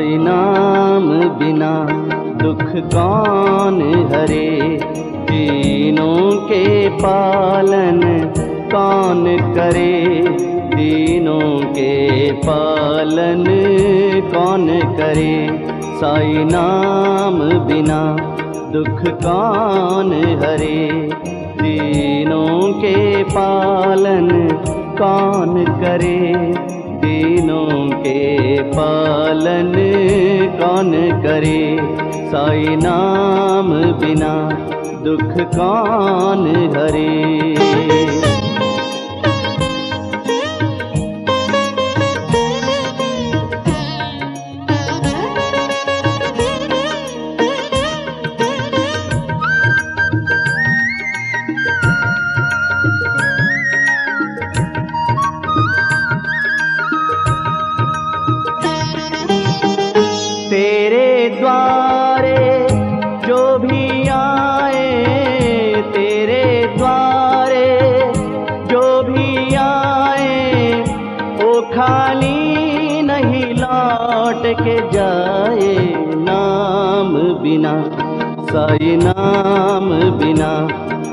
साई नाम बिना, दुख कौन हरे? तीनों के पालन कौन करे? तीनों के पालन कौन करे? साई नाम बिना, दुख कौन हरे? तीनों के पालन कौन करे? तीनों के पालन कौन करे? साई नाम बिना दुख कौन हरे? के जाए नाम बिना साई नाम बिना,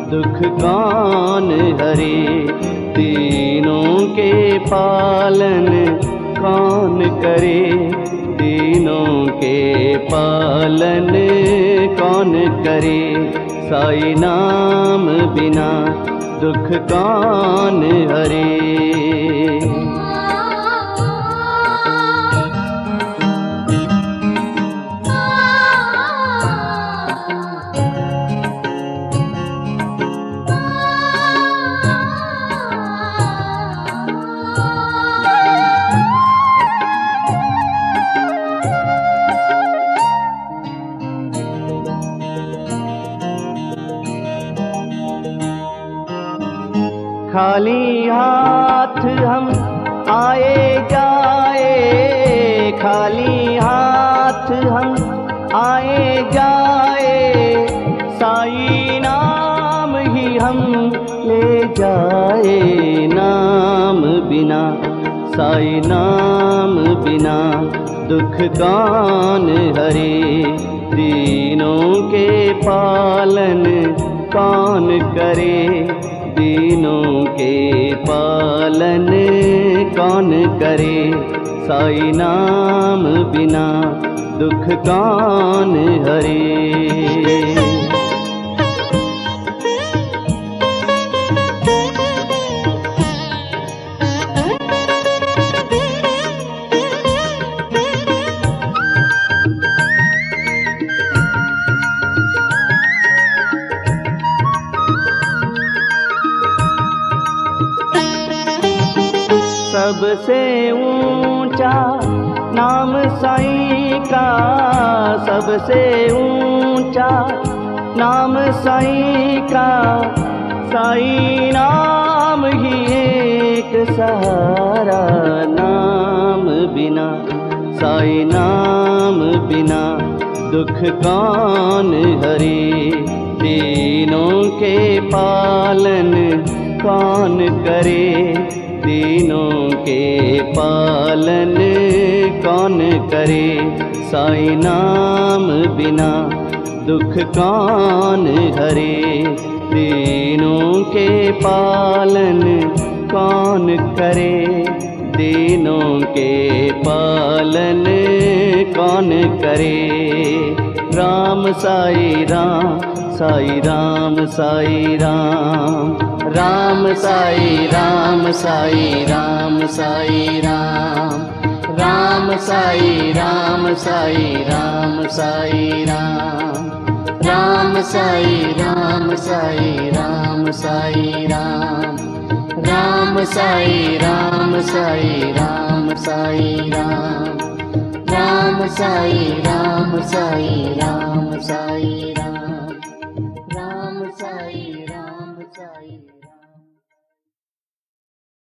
दुख कौन हरे, तीनों के पालन कौन करे? तीनों के पालन कौन करे? साई नाम बिना, दुख कौन हरे। खाली हाथ हम आए जाए। खाली हाथ हम आए जाए। साई नाम ही हम ले जाए। नाम बिना, साई नाम बिना दुख कान हरे। तीनों के पालन कौन करे? तीनों के पालन कौन करे? साई नाम बिना दुख कौन हरे? सबसे ऊँचा नाम साईं का सबसे ऊँचा नाम साईं का, साईं नाम ही एक सहारा नाम बिना, साई नाम बिना दुख कौन हरे तीनों के पालन कौन करे? तीनों के पालन कौन करे? साई नाम बिना दुख कौन हरे? तीनों के पालन कौन करे? तीनों के पालन कौन करे? राम साई राम साई राम साई राम राम साई राम साई राम साई राम राम साई राम साई राम साई राम राम साई राम साई राम साई राम राम साई राम साई राम साई राम राम साई राम साई राम साई राम राम साई राम साई